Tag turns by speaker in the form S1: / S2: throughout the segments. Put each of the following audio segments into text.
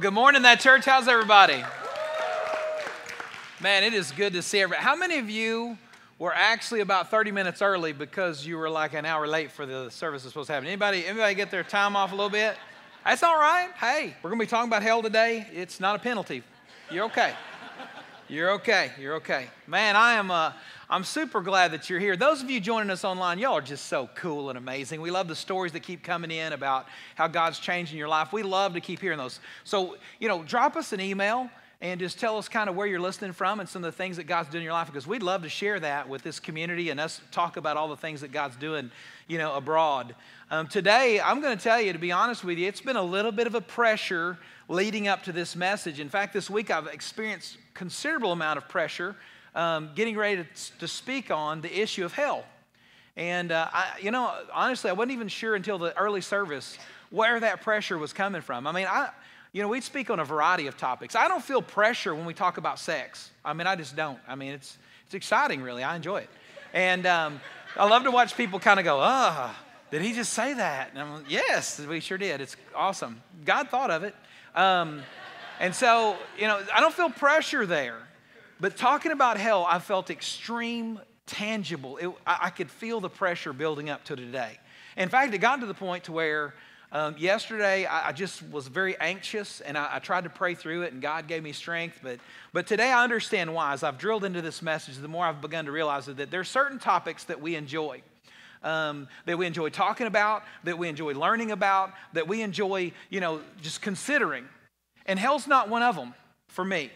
S1: Well, good morning, that church. How's everybody? Man, it is good to see everybody. How many of you were actually about 30 minutes early because you were like an hour late for the service that's supposed to happen? Anybody, anybody get their time off a little bit? That's all right. Hey, we're going to be talking about hell today. It's not a penalty. You're okay. You're okay. You're okay. Man, I am uh, I'm super glad that you're here. Those of you joining us online, y'all are just so cool and amazing. We love the stories that keep coming in about how God's changing your life. We love to keep hearing those. So, you know, drop us an email and just tell us kind of where you're listening from and some of the things that God's doing in your life because we'd love to share that with this community and us talk about all the things that God's doing, you know, abroad. Um, today, I'm going to tell you, to be honest with you, it's been a little bit of a pressure leading up to this message. In fact, this week I've experienced considerable amount of pressure um, getting ready to, to, speak on the issue of hell. And, uh, I, you know, honestly, I wasn't even sure until the early service where that pressure was coming from. I mean, I, you know, we speak on a variety of topics. I don't feel pressure when we talk about sex. I mean, I just don't. I mean, it's, it's exciting, really. I enjoy it. And um, I love to watch people kind of go, ah, oh, did he just say that? And I'm like, yes, we sure did. It's awesome. God thought of it. Um, and so, you know, I don't feel pressure there. But talking about hell, I felt extreme, tangible. It, I, I, could feel the pressure building up to today. In fact, it got to the point to where um, yesterday, I, I, just was very anxious and I, I, tried to pray through it, and God gave me strength. But, but today, I understand why. As I've drilled into this message, the more I've begun to realize that there are certain topics that we enjoy. Um, that we enjoy talking about, that we enjoy learning about, that we enjoy, you know, just considering. And hell's not one of them for me.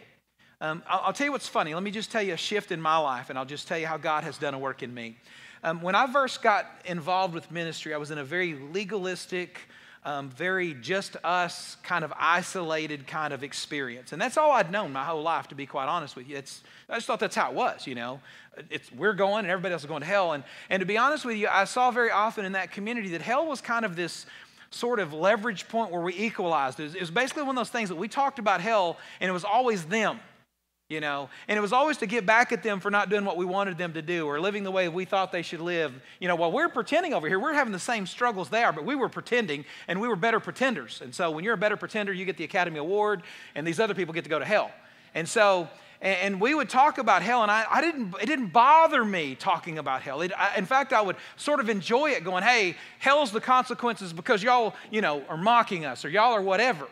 S1: Um, I'll, I'll, tell you what's funny. Let me just tell you a shift in my life, and I'll just tell you how God has done a work in me. Um, when I first got involved with ministry, I was in a very legalistic, um, very just us kind of isolated kind of experience. And that's all I'd known my whole life, to be quite honest with you. It's, I just thought that's how it was, you know. It's, we're going and everybody else is going to hell. And, and to be honest with you, I saw very often in that community that hell was kind of this sort of leverage point where we equalized. It was, it was basically one of those things that we talked about hell and it was always them you know? And it was always to get back at them for not doing what we wanted them to do or living the way we thought they should live. You know while we're pretending over here we're having the same struggles they are but we were pretending and we were better pretenders. And so when you're a better pretender you get the academy award and these other people get to go to hell. And so and, we would talk about hell and I, I, didn't it didn't bother me talking about hell. It, I, in fact i would sort of enjoy it going hey hell's the consequences because y'all you know are mocking us or y'all are whatever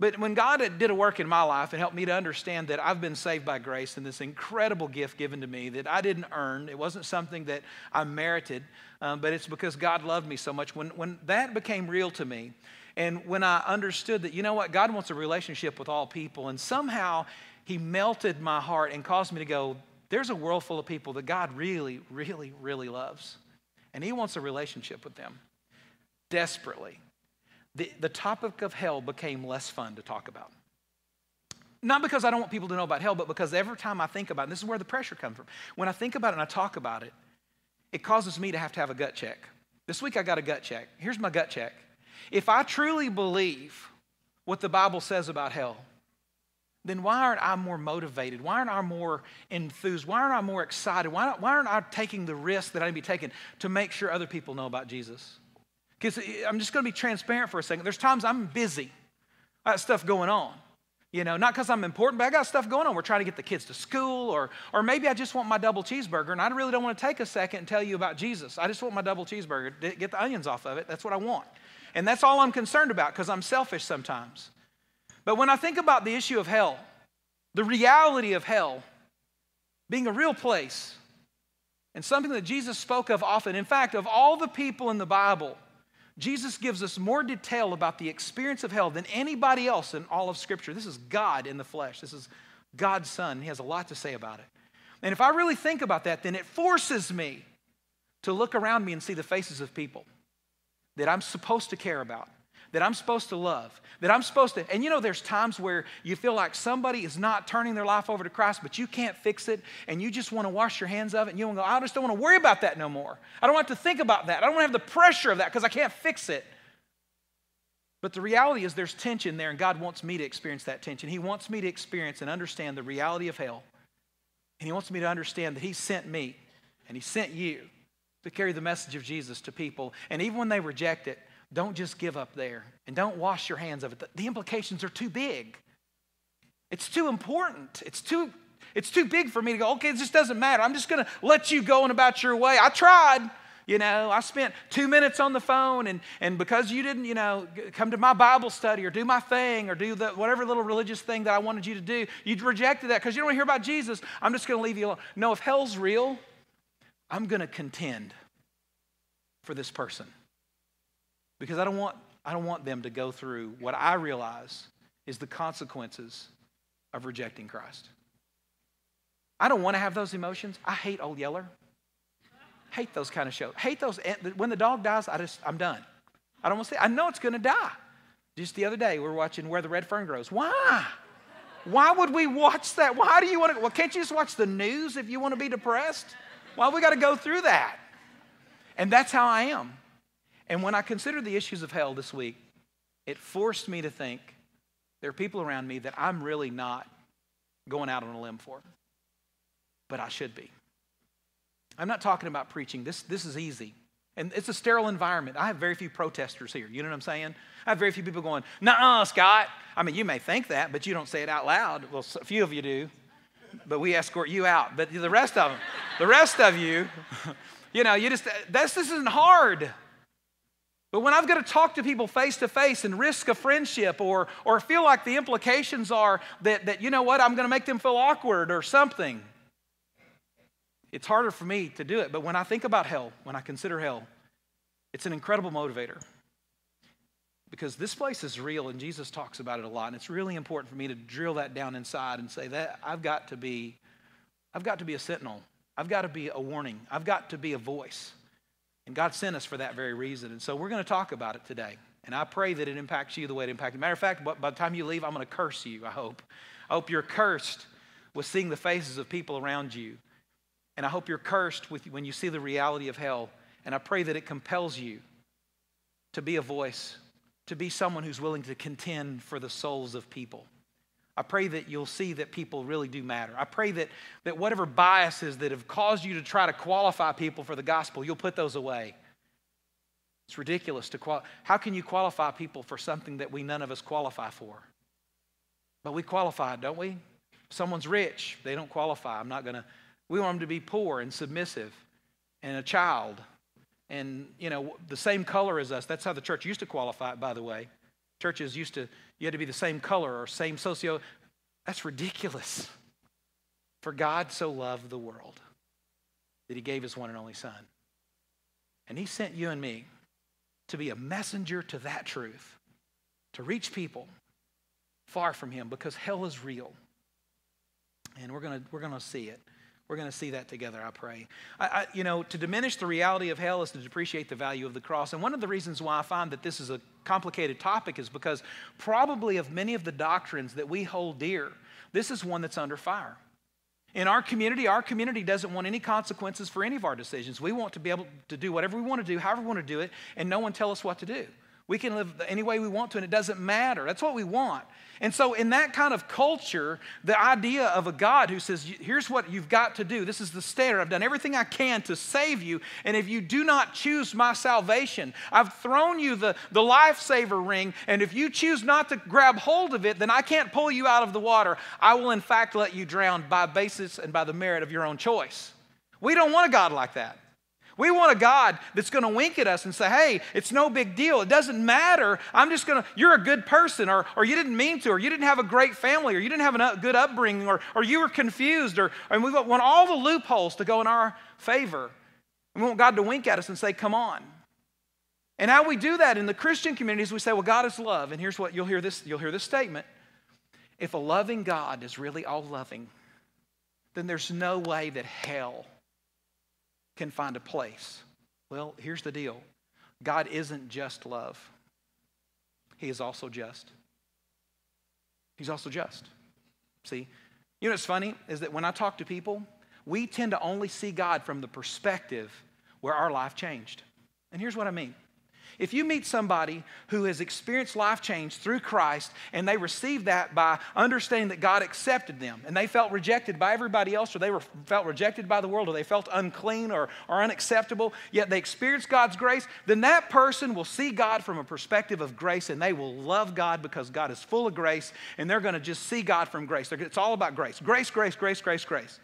S1: but when God did a work in my life and helped me to understand that I've been saved by grace and this incredible gift given to me that I didn't earn, it wasn't something that I merited, um, but it's because God loved me so much. When, when that became real to me, and when I understood that, you know what, God wants a relationship with all people, and somehow He melted my heart and caused me to go, there's a world full of people that God really, really, really loves. And He wants a relationship with them desperately the, the topic of hell became less fun to talk about. Not because I don't want people to know about hell, but because every time I think about it, and this is where the pressure comes from. When I think about it and I talk about it, it causes me to have to have a gut check. This week I got a gut check. Here's my gut check. If I truly believe what the Bible says about hell, then why aren't I more motivated? Why aren't I more enthused? Why aren't I more excited? Why, why aren't I taking the risk that I need to be taking to make sure other people know about Jesus? Because I'm just going to be transparent for a second. There's times I'm busy. I got stuff going on. You know, not because I'm important, but I got stuff going on. We're trying to get the kids to school, or, or maybe I just want my double cheeseburger, and I really don't want to take a second and tell you about Jesus. I just want my double cheeseburger. Get the onions off of it. That's what I want. And that's all I'm concerned about because I'm selfish sometimes. But when I think about the issue of hell, the reality of hell being a real place, and something that Jesus spoke of often, in fact, of all the people in the Bible, Jesus gives us more detail about the experience of hell than anybody else in all of Scripture. This is God in the flesh. This is God's Son. He has a lot to say about it. And if I really think about that, then it forces me to look around me and see the faces of people that I'm supposed to care about that I'm supposed to love, that I'm supposed to. And you know, there's times where you feel like somebody is not turning their life over to Christ, but you can't fix it, and you just want to wash your hands of it, and you want to go, I just don't want to worry about that no more. I don't want to think about that. I don't want to have the pressure of that because I can't fix it. But the reality is there's tension there, and God wants me to experience that tension. He wants me to experience and understand the reality of hell. And He wants me to understand that He sent me and He sent you to carry the message of Jesus to people. And even when they reject it, don't just give up there and don't wash your hands of it. The implications are too big. It's too important. It's too, it's too big for me to go, okay, it just doesn't matter. I'm just going to let you go on about your way. I tried. You know, I spent two minutes on the phone, and, and because you didn't, you know, come to my Bible study or do my thing or do the, whatever little religious thing that I wanted you to do, you rejected that because you don't want to hear about Jesus. I'm just going to leave you alone. No, if hell's real, I'm going to contend for this person because I don't want, I don't want them to go through what I realize is the consequences of rejecting Christ. I don't want to have those emotions. I hate Old Yeller. Hate those kind of shows. Hate those. Eh, when the dog dies, I just, I'm done. I don't want to see. I know it's going to die. Just the other day, we were watching Where the Red Fern Grows. Why? Why would we watch that? Why do you want to? Well, can't you just watch the news if you want to be depressed? Why we got to go through that? And that's how I am. And when I considered the issues of hell this week, it forced me to think there are people around me that I'm really not going out on a limb for, but I should be. I'm not talking about preaching. This, this is easy. And it's a sterile environment. I have very few protesters here. You know what I'm saying? I have very few people going, nah, Scott. I mean, you may think that, but you don't say it out loud. Well, a few of you do, but we escort you out. But the rest of them, the rest of you, you know, you just, uh, this, this isn't hard. But when I've got to talk to people face to face and risk a friendship or, or feel like the implications are that, that, you know what, I'm going to make them feel awkward or something, it's harder for me to do it. But when I think about hell, when I consider hell, it's an incredible motivator. Because this place is real and Jesus talks about it a lot. And it's really important for me to drill that down inside and say that I've got to be, I've got to be a sentinel. I've got to be a warning. I've got to be a voice. And God sent us for that very reason. And so we're going to talk about it today. And I pray that it impacts you the way it impacted. Matter of fact, by the time you leave, I'm going to curse you, I hope. I hope you're cursed with seeing the faces of people around you and I hope you're cursed with, when you see the reality of hell. And I pray that it compels you to be a voice, to be someone who's willing to contend for the souls of people. I pray that you'll see that people really do matter. I pray that, that whatever biases that have caused you to try to qualify people for the gospel, you'll put those away. It's ridiculous to qualify. How can you qualify people for something that we none of us qualify for? But we qualify, don't we? Someone's rich, they don't qualify. I'm not going to we want them to be poor and submissive and a child and, you know, the same color as us. That's how the church used to qualify it, by the way. Churches used to, you had to be the same color or same socio. That's ridiculous. For God so loved the world that he gave his one and only Son. And he sent you and me to be a messenger to that truth, to reach people far from him because hell is real. And we're going to we're going to see it. We're going to see that together, I pray. I, I, you know, to diminish the reality of hell is to depreciate the value of the cross. And one of the reasons why I find that this is a complicated topic is because probably of many of the doctrines that we hold dear, this is one that's under fire. In our community, our community doesn't want any consequences for any of our decisions. We want to be able to do whatever we want to do, however we want to do it, and no one tell us what to do. We can live any way we want to, and it doesn't matter. That's what we want. And so, in that kind of culture, the idea of a God who says, Here's what you've got to do. This is the standard. I've done everything I can to save you. And if you do not choose my salvation, I've thrown you the, the lifesaver ring. And if you choose not to grab hold of it, then I can't pull you out of the water. I will, in fact, let you drown by basis and by the merit of your own choice. We don't want a God like that. We want a God that's going to wink at us and say, hey, it's no big deal. It doesn't matter. I'm just going to, you're a good person, or, or you didn't mean to, or you didn't have a great family, or you didn't have a good upbringing, or, or you were confused, or and we want all the loopholes to go in our favor. And We want God to wink at us and say, come on. And how we do that in the Christian communities, we say, well, God is love. And here's what you'll hear this, you'll hear this statement. If a loving God is really all loving, then there's no way that hell can find a place. Well, here's the deal God isn't just love, He is also just. He's also just. See, you know what's funny is that when I talk to people, we tend to only see God from the perspective where our life changed. And here's what I mean If you meet somebody who has experienced life change through Christ and they received that by understanding that God accepted them and they felt rejected by everybody else or they were, felt rejected by the world or they felt unclean or, or unacceptable, yet they experienced God's grace, then that person will see God from a perspective of grace and they will love God because God is full of grace and they're going to just see God from grace. It's all about grace. Grace, grace, grace, grace, grace.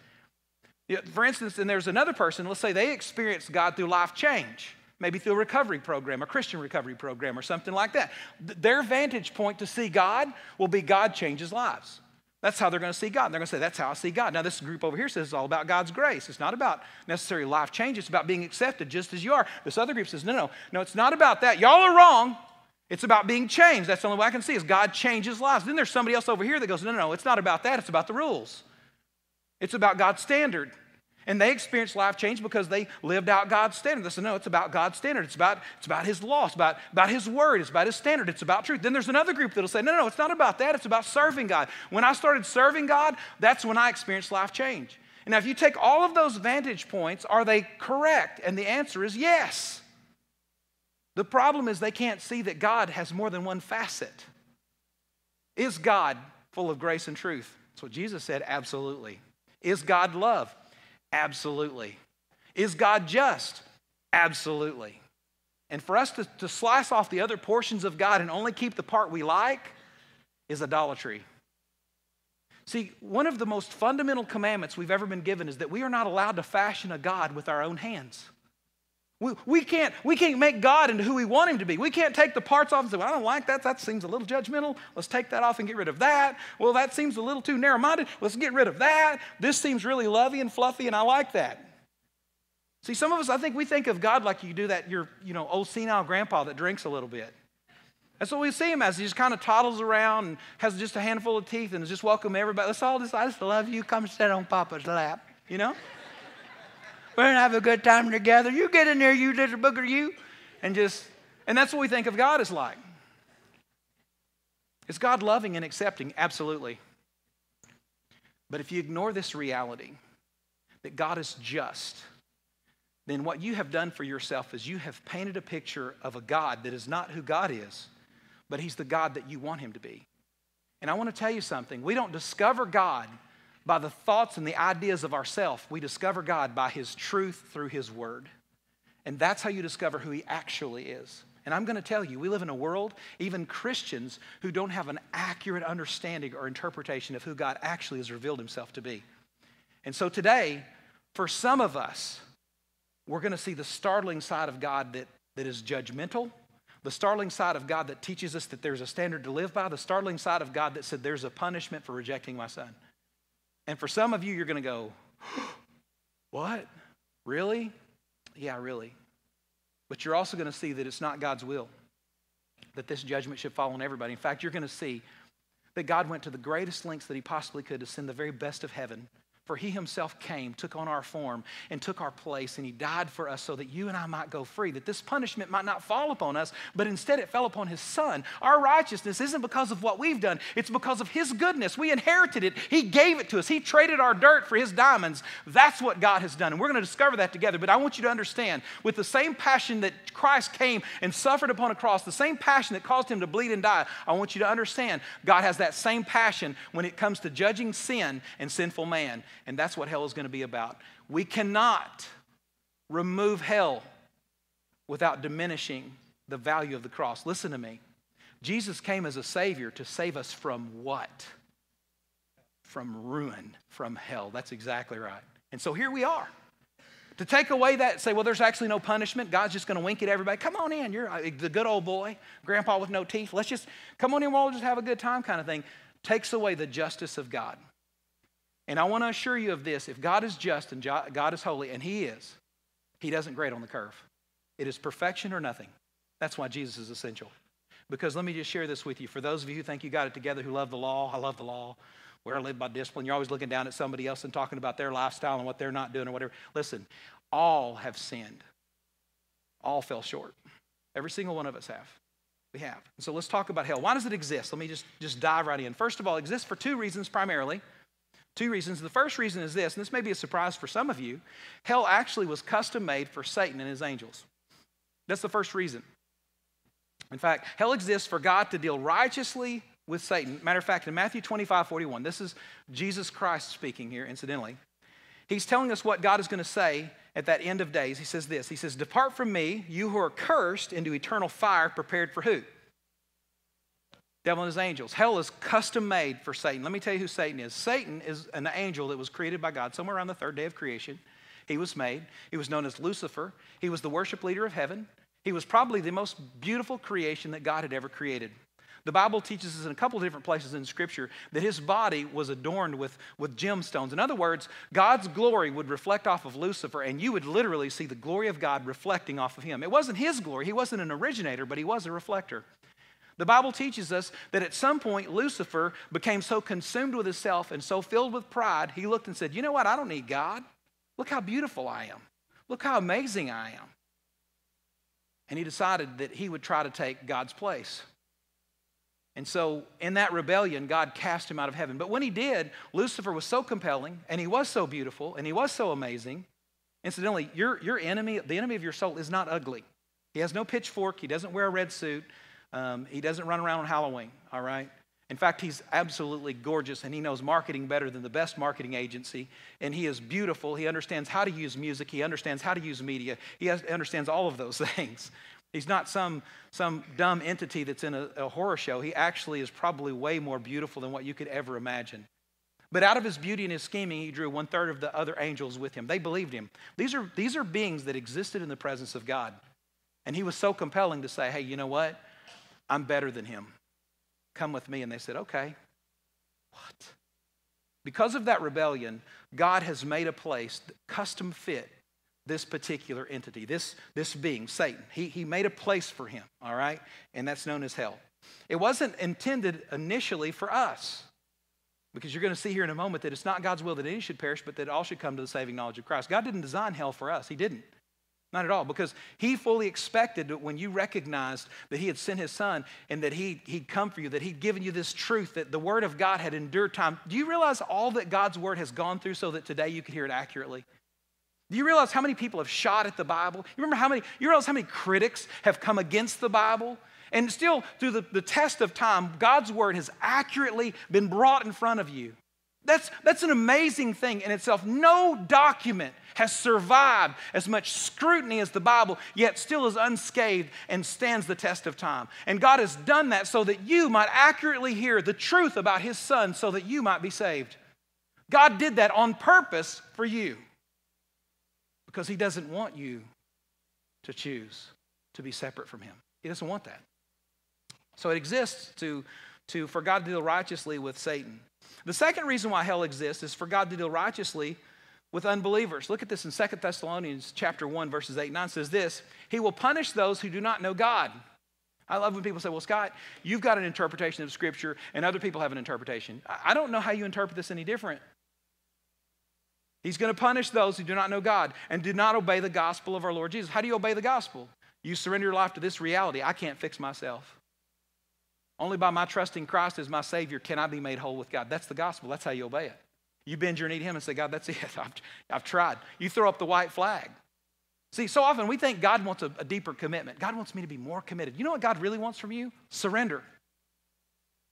S1: For instance, and there's another person, let's say they experienced God through life change maybe through a recovery program, a Christian recovery program, or something like that. Their vantage point to see God will be God changes lives. That's how they're going to see God. They're going to say, That's how I see God. Now, this group over here says it's all about God's grace. It's not about necessary life change, it's about being accepted just as you are. This other group says, No, no, no, it's not about that. Y'all are wrong. It's about being changed. That's the only way I can see is God changes lives. Then there's somebody else over here that goes, No, no, no, it's not about that. It's about the rules. It's about God's standard. And they experienced life change because they lived out God's standard. They said, no, it's about God's standard. It's about, it's about His law. It's about, about His word. It's about His standard. It's about truth. Then there's another group that'll say, no, no, it's not about that. It's about serving God. When I started serving God, that's when I experienced life change. And now, if you take all of those vantage points, are they correct? And the answer is yes. The problem is they can't see that God has more than one facet. Is God full of grace and truth? That's what Jesus said, absolutely. Is God love? Absolutely. Is God just? Absolutely. And for us to, to slice off the other portions of God and only keep the part we like is idolatry. See, one of the most fundamental commandments we've ever been given is that we are not allowed to fashion a God with our own hands. We, we, can't, we can't make God into who we want him to be. We can't take the parts off and say, well, I don't like that. That seems a little judgmental. Let's take that off and get rid of that. Well, that seems a little too narrow minded. Let's get rid of that. This seems really lovey and fluffy, and I like that. See, some of us, I think we think of God like you do that, your you know, old senile grandpa that drinks a little bit. That's what we see him as. He just kind of toddles around and has just a handful of teeth and is just welcome everybody. Let's all just, I just love you. Come sit on Papa's lap, you know? We're going to have a good time together. You get in there, you little booger, you. And just, and that's what we think of God as like. Is God loving and accepting? Absolutely. But if you ignore this reality that God is just, then what you have done for yourself is you have painted a picture of a God that is not who God is, but He's the God that you want Him to be. And I want to tell you something. We don't discover God by the thoughts and the ideas of ourself, we discover God by His truth through His Word. And that's how you discover who He actually is. And I'm going to tell you, we live in a world, even Christians, who don't have an accurate understanding or interpretation of who God actually has revealed Himself to be. And so today, for some of us, we're going to see the startling side of God that, that is judgmental, the startling side of God that teaches us that there's a standard to live by, the startling side of God that said there's a punishment for rejecting my son. And for some of you, you're going to go, What? Really? Yeah, really. But you're also going to see that it's not God's will that this judgment should fall on everybody. In fact, you're going to see that God went to the greatest lengths that He possibly could to send the very best of heaven for he himself came, took on our form, and took our place, and he died for us so that you and I might go free, that this punishment might not fall upon us, but instead it fell upon his son. Our righteousness isn't because of what we've done, it's because of his goodness. We inherited it, he gave it to us, he traded our dirt for his diamonds. That's what God has done, and we're going to discover that together. But I want you to understand with the same passion that Christ came and suffered upon a cross, the same passion that caused him to bleed and die, I want you to understand God has that same passion when it comes to judging sin and sinful man. And that's what hell is going to be about. We cannot remove hell without diminishing the value of the cross. Listen to me. Jesus came as a Savior to save us from what? From ruin, from hell. That's exactly right. And so here we are. To take away that, say, well, there's actually no punishment. God's just going to wink at everybody. Come on in. You're uh, the good old boy, grandpa with no teeth. Let's just come on in. We'll just have a good time, kind of thing. Takes away the justice of God. And I want to assure you of this if God is just and God is holy, and He is, He doesn't grade on the curve. It is perfection or nothing. That's why Jesus is essential. Because let me just share this with you. For those of you who think you got it together, who love the law, I love the law. Where I live by discipline. You're always looking down at somebody else and talking about their lifestyle and what they're not doing or whatever. Listen, all have sinned. All fell short. Every single one of us have. We have. So let's talk about hell. Why does it exist? Let me just, just dive right in. First of all, it exists for two reasons primarily. Two reasons. The first reason is this, and this may be a surprise for some of you hell actually was custom made for Satan and his angels. That's the first reason. In fact, hell exists for God to deal righteously with Satan. Matter of fact, in Matthew 25, 41, this is Jesus Christ speaking here, incidentally. He's telling us what God is going to say at that end of days. He says this He says, Depart from me, you who are cursed, into eternal fire prepared for who? Devil and his angels. Hell is custom made for Satan. Let me tell you who Satan is. Satan is an angel that was created by God somewhere around the third day of creation. He was made. He was known as Lucifer. He was the worship leader of heaven. He was probably the most beautiful creation that God had ever created. The Bible teaches us in a couple of different places in Scripture that his body was adorned with, with gemstones. In other words, God's glory would reflect off of Lucifer, and you would literally see the glory of God reflecting off of him. It wasn't his glory, he wasn't an originator, but he was a reflector. The Bible teaches us that at some point Lucifer became so consumed with himself and so filled with pride, he looked and said, You know what? I don't need God. Look how beautiful I am. Look how amazing I am. And he decided that he would try to take God's place. And so, in that rebellion, God cast him out of heaven. But when he did, Lucifer was so compelling, and he was so beautiful, and he was so amazing. Incidentally, your, your enemy, the enemy of your soul, is not ugly. He has no pitchfork, he doesn't wear a red suit, um, he doesn't run around on Halloween, all right? In fact, he's absolutely gorgeous and he knows marketing better than the best marketing agency. And he is beautiful. He understands how to use music. He understands how to use media. He has, understands all of those things. He's not some, some dumb entity that's in a, a horror show. He actually is probably way more beautiful than what you could ever imagine. But out of his beauty and his scheming, he drew one third of the other angels with him. They believed him. These are, these are beings that existed in the presence of God. And he was so compelling to say, hey, you know what? I'm better than him. Come with me. And they said, Okay. What? Because of that rebellion, God has made a place custom fit this particular entity, this, this being, Satan. He, he made a place for him, all right? And that's known as hell. It wasn't intended initially for us. Because you're going to see here in a moment that it's not God's will that any should perish, but that all should come to the saving knowledge of Christ. God didn't design hell for us. He didn't. Not at all, because he fully expected that when you recognized that he had sent his son and that he, he'd come for you, that he'd given you this truth, that the word of God had endured time. Do you realize all that God's word has gone through so that today you can hear it accurately? Do you realize how many people have shot at the Bible? You remember how many, you realize how many critics have come against the Bible? And still, through the, the test of time, God's word has accurately been brought in front of you. That's, that's an amazing thing in itself. No document has survived as much scrutiny as the Bible, yet still is unscathed and stands the test of time. And God has done that so that you might accurately hear the truth about His Son so that you might be saved. God did that on purpose for you because He doesn't want you to choose to be separate from Him. He doesn't want that. So it exists to, to, for God to deal righteously with Satan. The second reason why hell exists is for God to deal righteously with unbelievers. Look at this in Second Thessalonians chapter 1, verses 8 and 9 says this He will punish those who do not know God. I love when people say, Well, Scott, you've got an interpretation of Scripture and other people have an interpretation. I don't know how you interpret this any different. He's going to punish those who do not know God and do not obey the gospel of our Lord Jesus. How do you obey the gospel? You surrender your life to this reality I can't fix myself. Only by my trusting Christ as my Savior can I be made whole with God. That's the gospel. That's how you obey it. You bend your knee to Him and say, God, that's it. I've, I've tried. You throw up the white flag. See, so often we think God wants a, a deeper commitment. God wants me to be more committed. You know what God really wants from you? Surrender.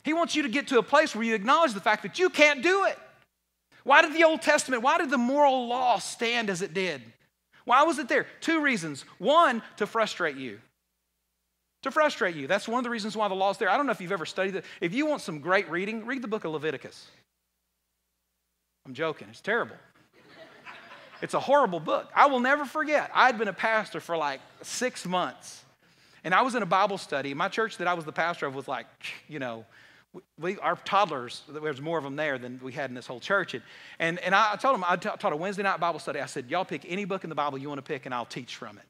S1: He wants you to get to a place where you acknowledge the fact that you can't do it. Why did the Old Testament, why did the moral law stand as it did? Why was it there? Two reasons. One, to frustrate you to frustrate you. That's one of the reasons why the law's there. I don't know if you've ever studied it. If you want some great reading, read the book of Leviticus. I'm joking, it's terrible. It's a horrible book. I will never forget. I'd been a pastor for like six months, and I was in a Bible study. My church that I was the pastor of was like, you know, we, our toddlers, there was more of them there than we had in this whole church. And, and, and I told them, I taught a Wednesday night Bible study. I said, Y'all pick any book in the Bible you want to pick, and I'll teach from it.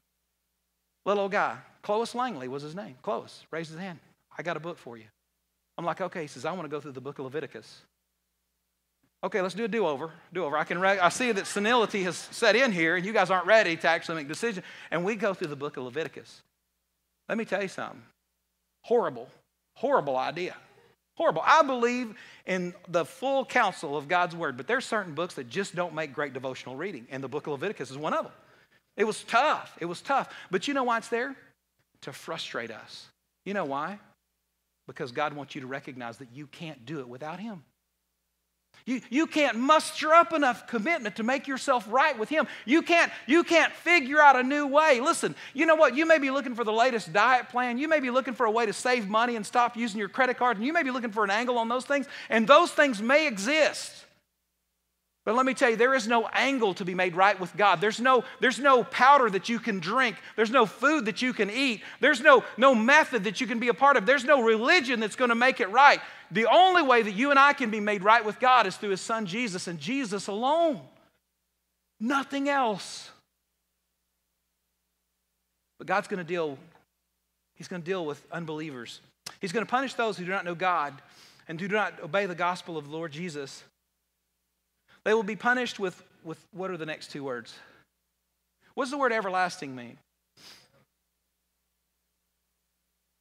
S1: Little old guy, Clovis Langley was his name. Clovis raised his hand. I got a book for you. I'm like, okay. He says, I want to go through the book of Leviticus. Okay, let's do a do-over. Do-over. I can. I see that senility has set in here, and you guys aren't ready to actually make decisions. And we go through the book of Leviticus. Let me tell you something. Horrible, horrible idea. Horrible. I believe in the full counsel of God's word, but there's certain books that just don't make great devotional reading, and the book of Leviticus is one of them. It was tough. It was tough. But you know why it's there? To frustrate us. You know why? Because God wants you to recognize that you can't do it without Him. You, you can't muster up enough commitment to make yourself right with Him. You can't, you can't figure out a new way. Listen, you know what? You may be looking for the latest diet plan. You may be looking for a way to save money and stop using your credit card. And you may be looking for an angle on those things. And those things may exist. But let me tell you, there is no angle to be made right with God. There's no, there's no powder that you can drink. There's no food that you can eat. There's no, no method that you can be a part of. There's no religion that's going to make it right. The only way that you and I can be made right with God is through His Son Jesus and Jesus alone. Nothing else. But God's going to deal, He's going to deal with unbelievers. He's going to punish those who do not know God and do not obey the gospel of the Lord Jesus. They will be punished with, with what are the next two words? What does the word everlasting mean?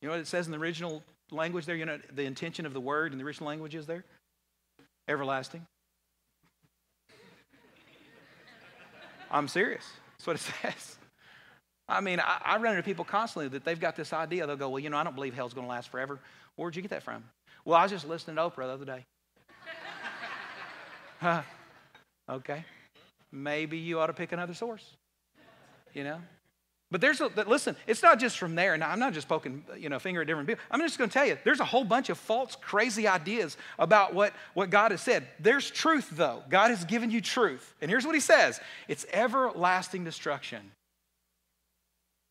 S1: You know what it says in the original language there? You know the intention of the word in the original language is there? Everlasting. I'm serious. That's what it says. I mean, I, I, run into people constantly that they've got this idea. They'll go, Well, you know, I don't believe hell's going to last forever. Where'd you get that from? Well, I was just listening to Oprah the other day. Okay. Maybe you ought to pick another source. You know? But there's a, listen, it's not just from there. And I'm not just poking, you know, finger at different people. I'm just going to tell you, there's a whole bunch of false, crazy ideas about what, what God has said. There's truth, though. God has given you truth. And here's what he says it's everlasting destruction.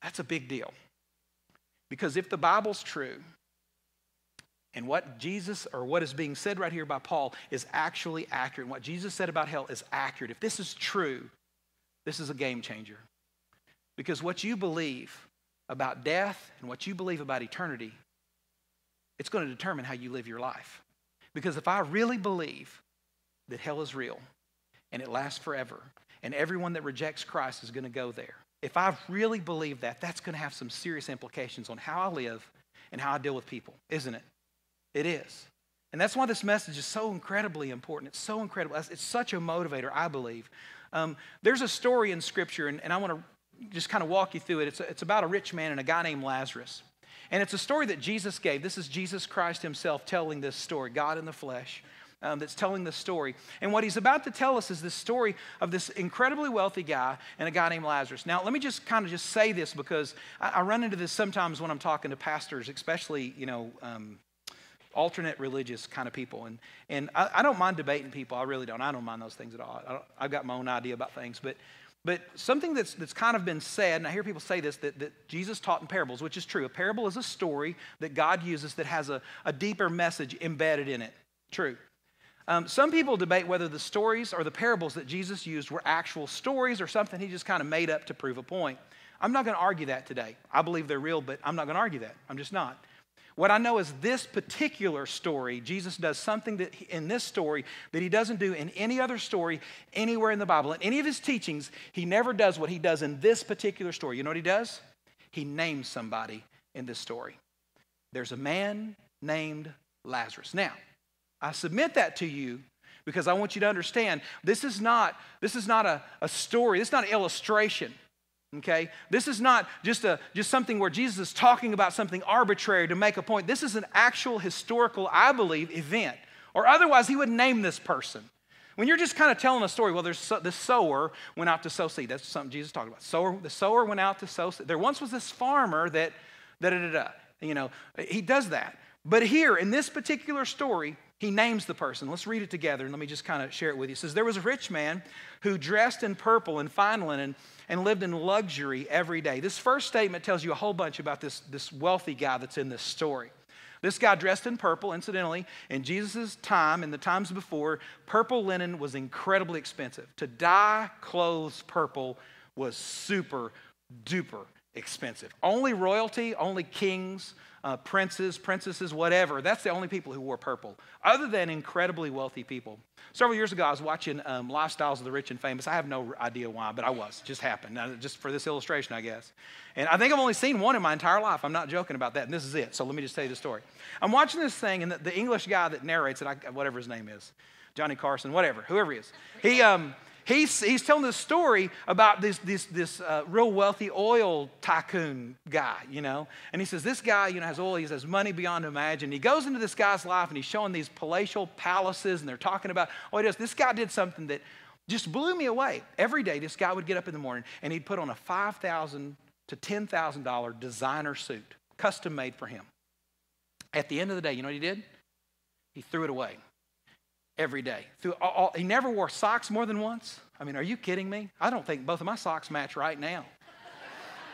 S1: That's a big deal. Because if the Bible's true, and what Jesus, or what is being said right here by Paul, is actually accurate. And what Jesus said about hell is accurate. If this is true, this is a game changer. Because what you believe about death and what you believe about eternity, it's going to determine how you live your life. Because if I really believe that hell is real and it lasts forever, and everyone that rejects Christ is going to go there, if I really believe that, that's going to have some serious implications on how I live and how I deal with people, isn't it? It is. And that's why this message is so incredibly important. It's so incredible. It's such a motivator, I believe. Um, there's a story in Scripture, and, and I want to just kind of walk you through it. It's, it's about a rich man and a guy named Lazarus. And it's a story that Jesus gave. This is Jesus Christ himself telling this story, God in the flesh. Um, that's telling this story. And what he's about to tell us is this story of this incredibly wealthy guy and a guy named Lazarus. Now, let me just kind of just say this because I, I run into this sometimes when I'm talking to pastors, especially, you know, um, alternate religious kind of people. And, and I, I, don't mind debating people. I really don't. I don't mind those things at all. I have got my own idea about things. But, but something that's, that's kind of been said, and I hear people say this, that, that Jesus taught in parables, which is true. A parable is a story that God uses that has a, a deeper message embedded in it. True. Um, some people debate whether the stories or the parables that Jesus used were actual stories or something he just kind of made up to prove a point. I'm not going to argue that today. I believe they're real, but I'm not going to argue that. I'm just not. What I know is this particular story, Jesus does something that in this story that he doesn't do in any other story anywhere in the Bible. In any of his teachings, he never does what he does in this particular story. You know what he does? He names somebody in this story. There's a man named Lazarus. Now, I submit that to you because I want you to understand this is not, this is not a, a story, this is not an illustration. Okay? This is not just, a, just something where Jesus is talking about something arbitrary to make a point. This is an actual historical, I believe, event. Or otherwise, he would name this person. When you're just kind of telling a story, well, there's so, the sower went out to sow seed. That's something Jesus talked about. Sower, the sower went out to sow seed. There once was this farmer that, da da da da. You know, he does that. But here, in this particular story, he names the person. Let's read it together and let me just kind of share it with you. It says, There was a rich man who dressed in purple and fine linen and lived in luxury every day. This first statement tells you a whole bunch about this, this wealthy guy that's in this story. This guy dressed in purple, incidentally, in Jesus' time and the times before, purple linen was incredibly expensive. To dye clothes purple was super duper expensive. Only royalty, only kings, uh, princes, princesses, whatever. That's the only people who wore purple, other than incredibly wealthy people. Several years ago, I was watching um, Lifestyles of the Rich and Famous. I have no idea why, but I was. It just happened. Now, just for this illustration, I guess. And I think I've only seen one in my entire life. I'm not joking about that, and this is it. So let me just tell you the story. I'm watching this thing, and the, the English guy that narrates it, I, whatever his name is, Johnny Carson, whatever, whoever he is, he, um, he's, he's telling this story about this, this, this uh, real wealthy oil tycoon guy, you know. And he says, This guy, you know, has oil, he has money beyond imagine. He goes into this guy's life and he's showing these palatial palaces, and they're talking about, oh, he does. This guy did something that just blew me away. Every day, this guy would get up in the morning and he'd put on a 5,000 to $10,000 designer suit, custom made for him. At the end of the day, you know what he did? He threw it away every day. Through all, all, he never wore socks more than once. I mean, are you kidding me? I don't think both of my socks match right now.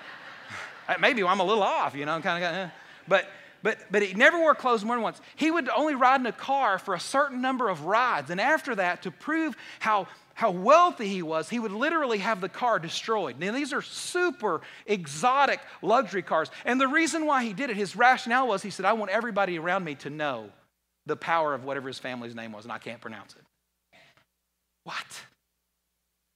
S1: Maybe I'm a little off, you know, kind of. But but but he never wore clothes more than once. He would only ride in a car for a certain number of rides, and after that, to prove how how wealthy he was, he would literally have the car destroyed. Now, these are super exotic luxury cars. And the reason why he did it, his rationale was he said, I want everybody around me to know the power of whatever his family's name was, and I can't pronounce it. What?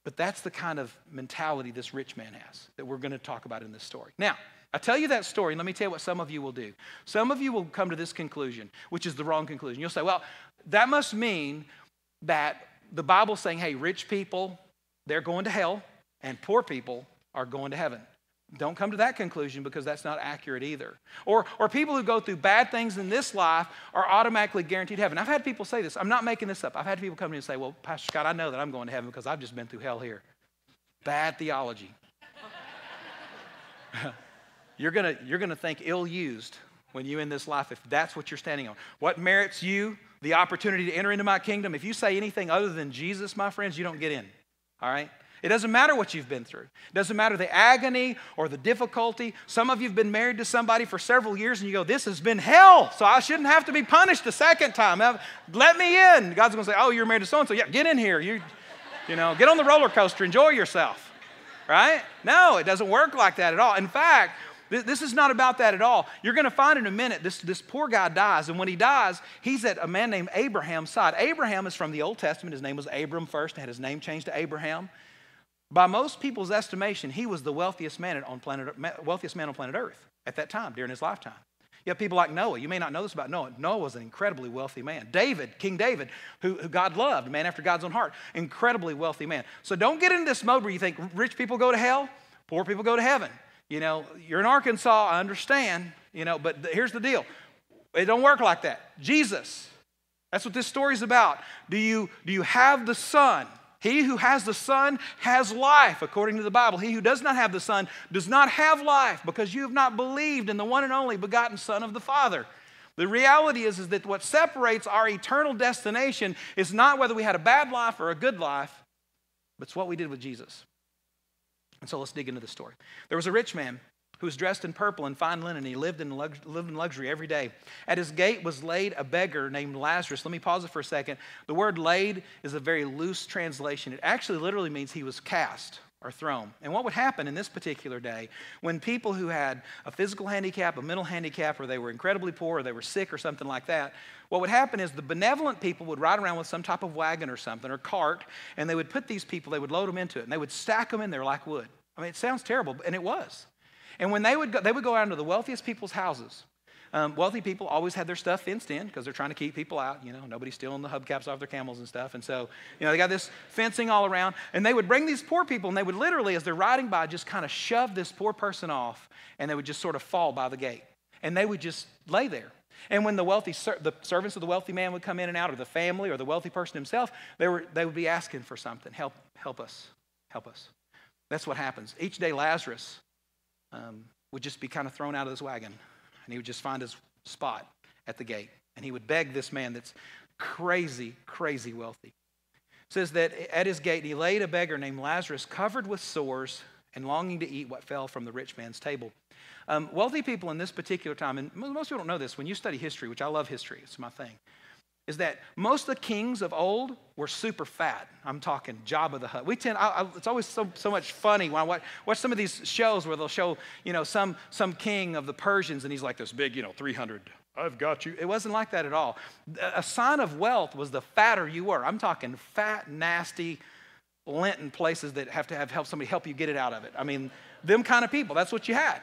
S1: But that's the kind of mentality this rich man has that we're going to talk about in this story. Now, I tell you that story, and let me tell you what some of you will do. Some of you will come to this conclusion, which is the wrong conclusion. You'll say, well, that must mean that the Bible's saying, hey, rich people, they're going to hell, and poor people are going to heaven. Don't come to that conclusion because that's not accurate either. Or, or people who go through bad things in this life are automatically guaranteed heaven. I've had people say this. I'm not making this up. I've had people come to me and say, Well, Pastor Scott, I know that I'm going to heaven because I've just been through hell here. Bad theology. you're going to you're to think ill used when you end this life if that's what you're standing on. What merits you the opportunity to enter into my kingdom? If you say anything other than Jesus, my friends, you don't get in. All right? It doesn't matter what you've been through. It doesn't matter the agony or the difficulty. Some of you have been married to somebody for several years and you go, This has been hell, so I shouldn't have to be punished a second time. Let me in. God's going to say, Oh, you're married to so and so. Yeah, get in here. You, you know, get on the roller coaster, enjoy yourself. Right? No, it doesn't work like that at all. In fact, this is not about that at all. You're going to find in a minute this, this poor guy dies, and when he dies, he's at a man named Abraham's side. Abraham is from the Old Testament. His name was Abram first, and had his name changed to Abraham. By most people's estimation, he was the wealthiest man on planet, wealthiest man on planet Earth at that time during his lifetime. You have people like Noah. You may not know this about Noah. Noah was an incredibly wealthy man. David, King David, who, who, God loved, man after God's own heart, incredibly wealthy man. So don't get into this mode where you think rich people go to hell, poor people go to heaven. You know, you're in Arkansas, I understand, you know, but here's the deal. It don't work like that. Jesus, that's what this story's about. Do you, do you have the Son? He who has the Son has life, according to the Bible. He who does not have the Son does not have life because you have not believed in the one and only begotten Son of the Father. The reality is, is that what separates our eternal destination is not whether we had a bad life or a good life, but it's what we did with Jesus. And so let's dig into the story. There was a rich man who was dressed in purple and fine linen. He lived in, lux- lived in luxury every day. At his gate was laid a beggar named Lazarus. Let me pause it for a second. The word laid is a very loose translation. It actually literally means he was cast or thrown. And what would happen in this particular day when people who had a physical handicap, a mental handicap, or they were incredibly poor, or they were sick, or something like that, what would happen is the benevolent people would ride around with some type of wagon or something, or cart, and they would put these people, they would load them into it, and they would stack them in there like wood. I mean, it sounds terrible, and it was. And when they would go, they would go out into the wealthiest people's houses. Um, wealthy people always had their stuff fenced in because they're trying to keep people out. You know, nobody's stealing the hubcaps off their camels and stuff. And so, you know, they got this fencing all around. And they would bring these poor people, and they would literally, as they're riding by, just kind of shove this poor person off, and they would just sort of fall by the gate. And they would just lay there. And when the wealthy, the servants of the wealthy man would come in and out, or the family, or the wealthy person himself, they, were, they would be asking for something. Help, help us, help us. That's what happens. Each day, Lazarus um, would just be kind of thrown out of his wagon, and he would just find his spot at the gate, and he would beg this man that's crazy, crazy wealthy. It says that at his gate he laid a beggar named Lazarus, covered with sores and longing to eat what fell from the rich man's table. Um, wealthy people in this particular time, and most people don't know this, when you study history, which I love history, it's my thing is that most of the kings of old were super fat. I'm talking Jabba the Hutt. We tend, I, I, it's always so, so much funny when I watch, watch some of these shows where they'll show, you know, some, some king of the Persians and he's like this big, you know, 300. I've got you. It wasn't like that at all. A sign of wealth was the fatter you were. I'm talking fat, nasty, lint in places that have to have help somebody help you get it out of it. I mean, them kind of people. That's what you had.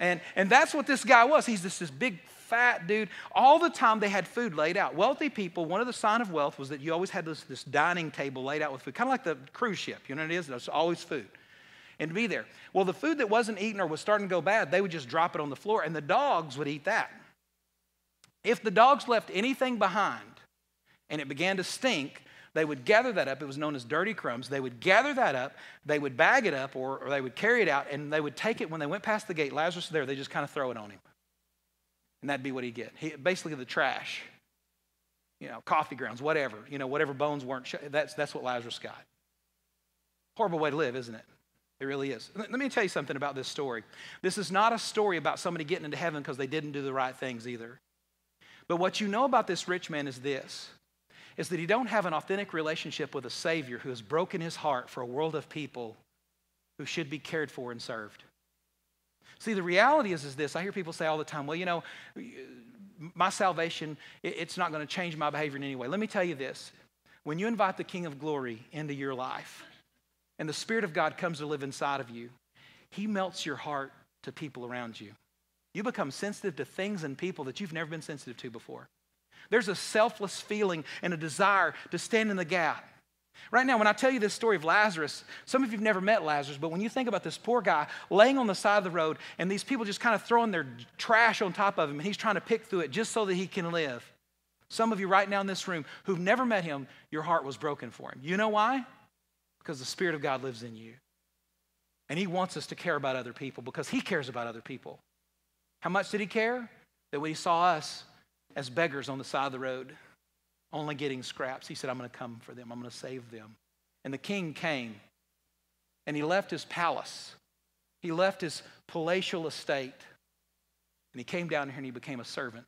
S1: And, and that's what this guy was. He's this, this big fat dude. All the time they had food laid out. Wealthy people, one of the sign of wealth was that you always had this, this dining table laid out with food, kind of like the cruise ship. You know what it is? There's always food. And to be there. Well, the food that wasn't eaten or was starting to go bad, they would just drop it on the floor, and the dogs would eat that. If the dogs left anything behind and it began to stink, they would gather that up. It was known as dirty crumbs. They would gather that up, they would bag it up, or, or they would carry it out, and they would take it when they went past the gate. Lazarus there, they just kind of throw it on him. And that'd be what he'd get. He, basically, the trash, you know, coffee grounds, whatever, you know, whatever bones weren't, that's, that's what Lazarus got. Horrible way to live, isn't it? It really is. Let me tell you something about this story. This is not a story about somebody getting into heaven because they didn't do the right things either. But what you know about this rich man is this is that he don't have an authentic relationship with a savior who has broken his heart for a world of people who should be cared for and served. See, the reality is, is this. I hear people say all the time, well, you know, my salvation, it's not going to change my behavior in any way. Let me tell you this. When you invite the King of Glory into your life and the Spirit of God comes to live inside of you, he melts your heart to people around you. You become sensitive to things and people that you've never been sensitive to before. There's a selfless feeling and a desire to stand in the gap. Right now, when I tell you this story of Lazarus, some of you have never met Lazarus, but when you think about this poor guy laying on the side of the road and these people just kind of throwing their trash on top of him and he's trying to pick through it just so that he can live. Some of you right now in this room who've never met him, your heart was broken for him. You know why? Because the Spirit of God lives in you. And he wants us to care about other people because he cares about other people. How much did he care? That when he saw us, as beggars on the side of the road, only getting scraps. He said, I'm going to come for them, I'm going to save them. And the king came and he left his palace, he left his palatial estate, and he came down here and he became a servant.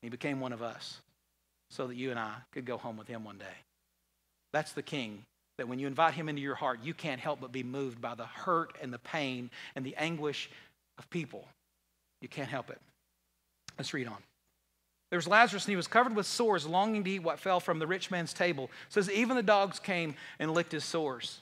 S1: He became one of us so that you and I could go home with him one day. That's the king that when you invite him into your heart, you can't help but be moved by the hurt and the pain and the anguish of people. You can't help it. Let's read on. There was Lazarus, and he was covered with sores, longing to eat what fell from the rich man's table. It says, even the dogs came and licked his sores.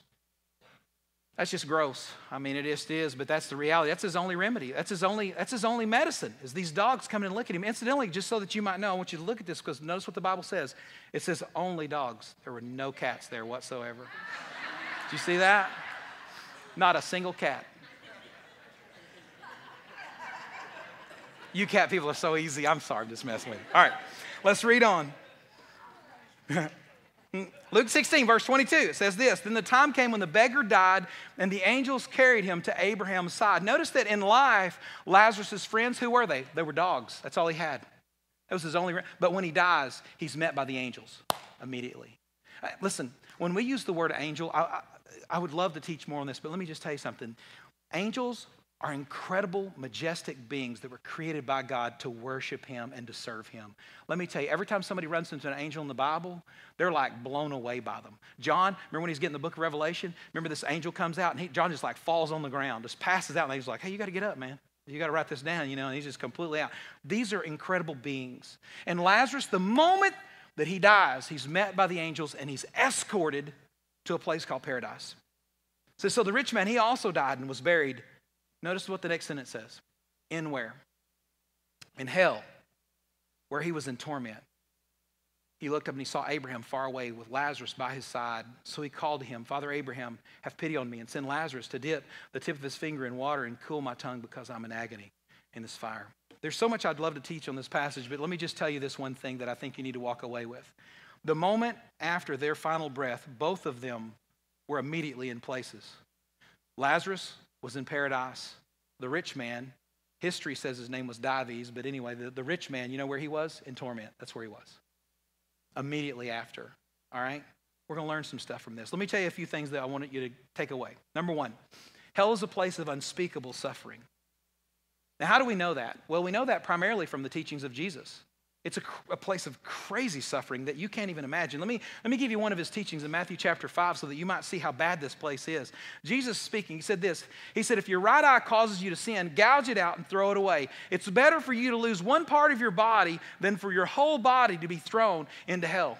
S1: That's just gross. I mean, it just is, but that's the reality. That's his only remedy. That's his only, that's his only medicine, is these dogs coming and licking him. Incidentally, just so that you might know, I want you to look at this because notice what the Bible says. It says only dogs. There were no cats there whatsoever. Did you see that? Not a single cat. You cat people are so easy. I'm sorry, I'm just messing with you. All right, let's read on. Luke 16, verse 22, it says this Then the time came when the beggar died, and the angels carried him to Abraham's side. Notice that in life, Lazarus' friends, who were they? They were dogs. That's all he had. That was his only. But when he dies, he's met by the angels immediately. Uh, listen, when we use the word angel, I, I, I would love to teach more on this, but let me just tell you something. Angels are incredible, majestic beings that were created by God to worship Him and to serve Him. Let me tell you, every time somebody runs into an angel in the Bible, they're like blown away by them. John, remember when he's getting the book of Revelation? Remember this angel comes out and he, John just like falls on the ground, just passes out, and he's like, hey, you got to get up, man. You got to write this down, you know, and he's just completely out. These are incredible beings. And Lazarus, the moment that he dies, he's met by the angels and he's escorted to a place called paradise. So, so the rich man, he also died and was buried Notice what the next sentence says. In where? In hell, where he was in torment. He looked up and he saw Abraham far away with Lazarus by his side. So he called to him, Father Abraham, have pity on me and send Lazarus to dip the tip of his finger in water and cool my tongue because I'm in agony in this fire. There's so much I'd love to teach on this passage, but let me just tell you this one thing that I think you need to walk away with. The moment after their final breath, both of them were immediately in places. Lazarus was in paradise. The rich man, history says his name was Dives, but anyway, the, the rich man, you know where he was? In torment. That's where he was. Immediately after. All right? We're going to learn some stuff from this. Let me tell you a few things that I want you to take away. Number one, hell is a place of unspeakable suffering. Now, how do we know that? Well, we know that primarily from the teachings of Jesus. It's a, a, place of crazy suffering that you can't even imagine. Let me, let me give you one of his teachings in Matthew chapter 5 so that you might see how bad this place is. Jesus speaking, he said this He said, If your right eye causes you to sin, gouge it out and throw it away. It's better for you to lose one part of your body than for your whole body to be thrown into hell.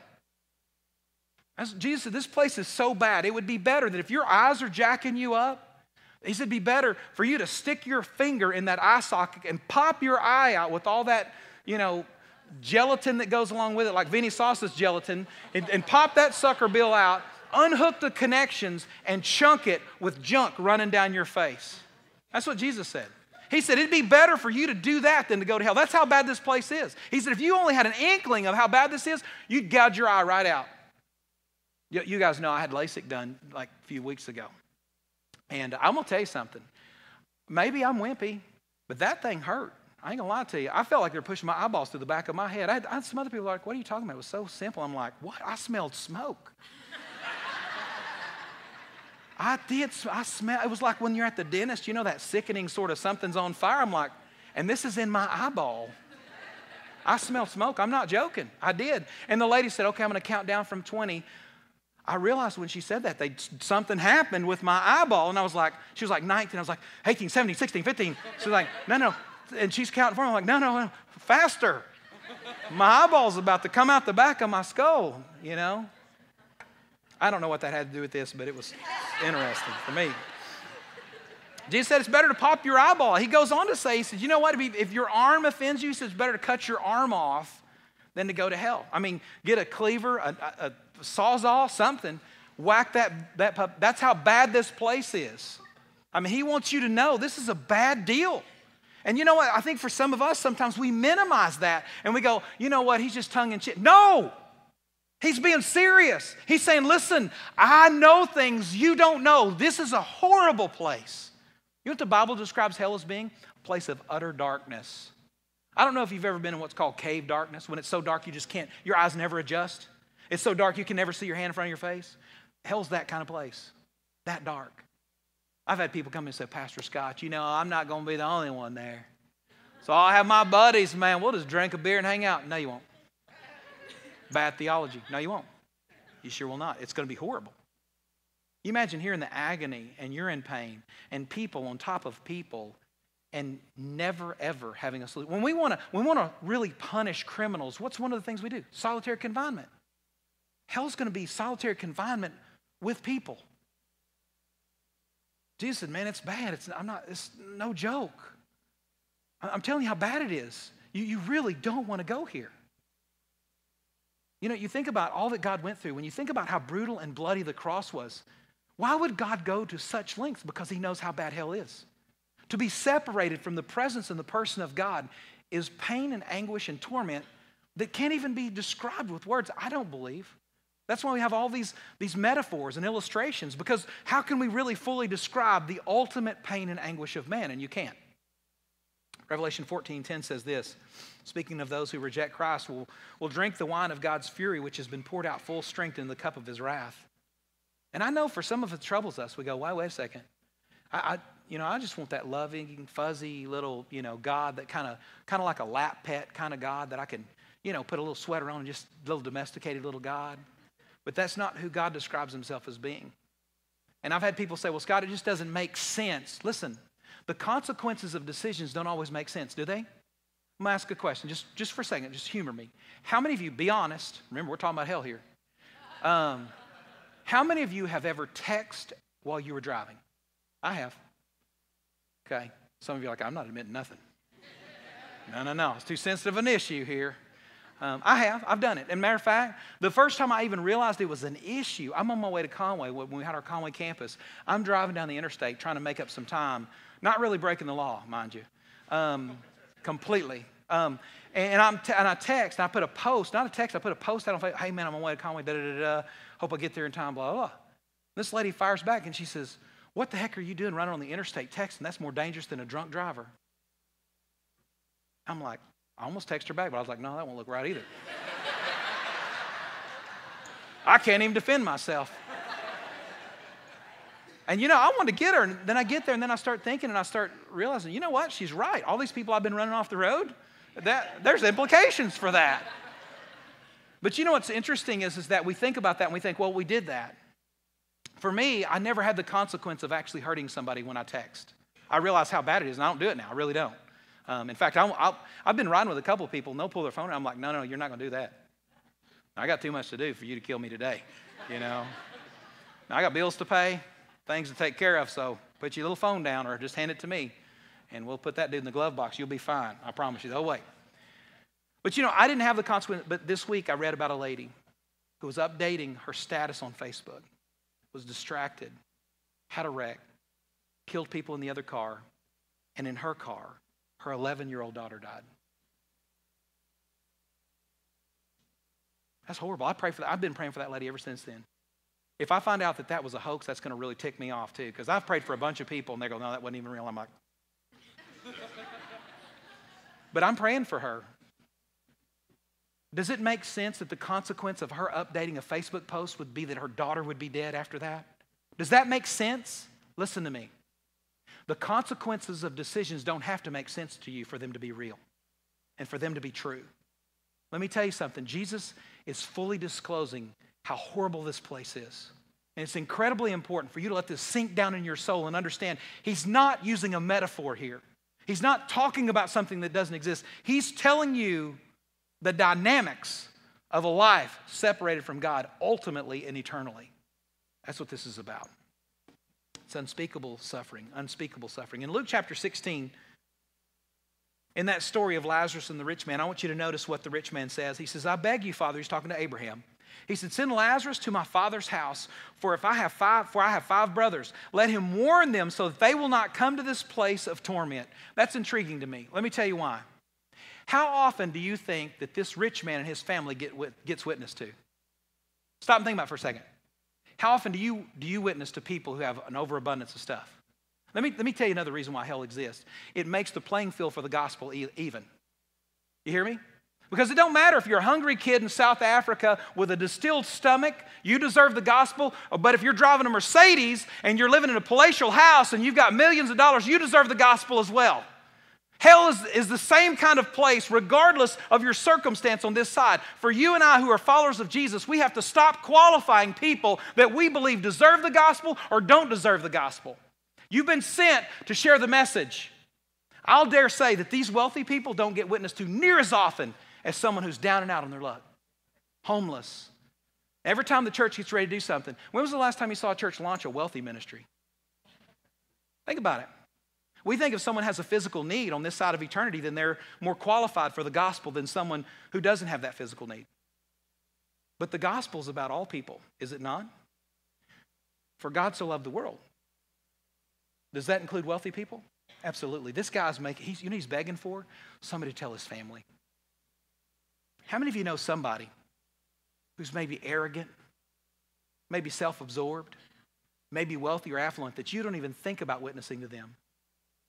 S1: As Jesus said, This place is so bad. It would be better that if your eyes are jacking you up, He said, it'd be better for you to stick your finger in that eye socket and pop your eye out with all that, you know, gelatin that goes along with it, like Vienna sausage gelatin, and, and pop that sucker bill out, unhook the connections, and chunk it with junk running down your face. That's what Jesus said. He said, It'd be better for you to do that than to go to hell. That's how bad this place is. He said, If you only had an inkling of how bad this is, you'd gouge your eye right out. You, guys know I had LASIK done like a few weeks ago. And I'm going to tell you something. Maybe I'm wimpy, but that thing hurt. I ain't gonna lie to you. I felt like they were pushing my eyeballs through the back of my head. I had, I had some other people like, "What are you talking about?" It was so simple. I'm like, "What?" I smelled smoke. I did. I smell. It was like when you're at the dentist, you know that sickening sort of something's on fire. I'm like, and this is in my eyeball. I smell smoke. I'm not joking. I did. And the lady said, "Okay, I'm to count down from 20." I realized when she said that, they, something happened with my eyeball, and I was like, she was like 19. I was like 18, 17, 16, 15. She's like, no, no. And she's counting for me. I'm like, no, no, no, faster. My eyeball's about to come out the back of my skull, you know? I don't know what that had to do with this, but it was interesting for me. Jesus said it's better to pop your eyeball. He goes on to say, he says, you know what? If, if your arm offends you, he says it's better to cut your arm off than to go to hell. I mean, get a cleaver, a, a, a sawzall, something, whack that, that pup. That's how bad this place is. I mean, he wants you to know this is a bad deal. And you know what? I think for some of us, sometimes we minimize that and we go, you know what? He's just tongue in cheek. No, He's being serious. He's saying, Listen, I know things you don't know. This is a horrible place. You know what the Bible describes hell as being? A place of utter darkness. I don't know if you've ever been in what's called cave darkness, when it's so dark you just can't, your eyes never adjust. It's so dark you can never see your hand in front of your face. Hell's that kind of place, that dark. I've had people come and say, Pastor Scott, you know, I'm not going to be the only one there. So I'll have my buddies, man, we'll just drink a beer and hang out. No, you won't. Bad theology. No, you won't. You sure will not. It's going to be horrible. You imagine hearing the agony and you're in pain and people on top of people and never ever having a solution. When we want to we want to really punish criminals, what's one of the things we do? Solitary confinement. Hell's going to be solitary confinement with people. Jesus said, "Man, it's bad. It's I'm not. It's no joke. I'm telling you how bad it is. You, you really don't want to go here." You know, you think about all that God went through, when you think about how brutal and bloody the cross was, why would God go to such lengths? Because he knows how bad hell is. To be separated from the presence and the person of God is pain and anguish and torment that can't even be described with words, I don't believe. That's why we have all these, these metaphors and illustrations, because how can we really fully describe the ultimate pain and anguish of man? And you can't. Revelation 14 10 says this speaking of those who reject Christ, will, will drink the wine of God's fury, which has been poured out full strength in the cup of his wrath. And I know for some of it troubles us. We go, why, wait a second. I, I you know, I just want that loving, fuzzy little, you know, God that kind of, kind of like a lap pet kind of God that I can, you know, put a little sweater on and just little domesticated little God. But that's not who God describes himself as being. And I've had people say, well, Scott, it just doesn't make sense. Listen, the consequences of decisions don't always make sense, do they? I'm gonna ask a question, just, just for a second, just humor me. How many of you, be honest, remember we're talking about hell here. Um, how many of you have ever texted while you were driving? I have. Okay. Some of you are like, I'm not admitting nothing. No, no, no. It's too sensitive an issue here. Um, I have. I've done it. And matter of fact, the first time I even realized it was an issue, I'm on my way to Conway when we had our Conway campus. I'm driving down the interstate trying to make up some time not really breaking the law, mind you, um, completely. Um, and, I'm t- and I text, and I put a post, not a text, I put a post out on Facebook, hey man, I'm on my way to Conway, da da da da, hope I get there in time, blah, blah, blah. This lady fires back and she says, What the heck are you doing running on the interstate texting? That's more dangerous than a drunk driver. I'm like, I almost text her back, but I was like, No, that won't look right either. I can't even defend myself. And you know, I want to get her. And then I get there and then I start thinking and I start realizing, you know what? She's right. All these people I've been running off the road, that, there's implications for that. But you know what's interesting is, is that we think about that and we think, well, we did that. For me, I never had the consequence of actually hurting somebody when I text. I realize how bad it is, and I don't do it now. I really don't. Um, in fact, i have been riding with a couple of people, and they'll pull their phone out. I'm like, no, no, you're not going to do that. I got too much to do for you to kill me today, you know. I got bills to pay. things to take care of, so put your little phone down or just hand it to me, and we'll put that dude in the glove box. You'll be fine. I promise you. They'll wait. But you know, I didn't have the consequence, but this week I read about a lady who was updating her status on Facebook, was distracted, had a wreck, killed people in the other car, and in her car, her 11 year old daughter died. That's horrible. I pray for that. I've been praying for that lady ever since then. If I find out that that was a hoax, that's going to really tick me off too, because I've prayed for a bunch of people and they go, no, that wasn't even real. I'm like, but I'm praying for her. Does it make sense that the consequence of her updating a Facebook post would be that her daughter would be dead after that? Does that make sense? Listen to me. The consequences of decisions don't have to make sense to you for them to be real and for them to be true. Let me tell you something Jesus is fully disclosing how horrible this place is. And it's incredibly important for you to let this sink down in your soul and understand he's not using a metaphor here. He's not talking about something that doesn't exist. He's telling you the dynamics of a life separated from God ultimately and eternally. That's what this is about. It's unspeakable suffering, unspeakable suffering. In Luke chapter 16, in that story of Lazarus and the rich man, I want you to notice what the rich man says. He says, I beg you, Father, he's talking to Abraham. He said, Send Lazarus to my father's house, for if I have five, for I have five brothers, let him warn them so that they will not come to this place of torment. That's intriguing to me. Let me tell you why. How often do you think that this rich man and his family get, gets witness to? Stop and think about it for a second. How often do you, do you witness to people who have an overabundance of stuff? Let me, let me tell you another reason why hell exists. It makes the playing field for the gospel even. You hear me? Because it don't matter if you're a hungry kid in South Africa with a distilled stomach, you deserve the gospel. But if you're driving a Mercedes and you're living in a palatial house and you've got millions of dollars, you deserve the gospel as well. Hell is, is the same kind of place, regardless of your circumstance on this side. For you and I, who are followers of Jesus, we have to stop qualifying people that we believe deserve the gospel or don't deserve the gospel. You've been sent to share the message. I'll dare say that these wealthy people don't get witnessed to near as often as someone who's down and out on their luck, homeless. Every time the church gets ready to do something, when was the last time you saw a church launch a wealthy ministry? Think about it. We think if someone has a physical need on this side of eternity, then they're more qualified for the gospel than someone who doesn't have that physical need. But the gospel is about all people, is it not? For God so loved the world. Does that include wealthy people? Absolutely. This guy's making, he's, you know he's begging for? Somebody to tell his family. How many of you know somebody who's maybe arrogant, maybe self absorbed, maybe wealthy or affluent that you don't even think about witnessing to them?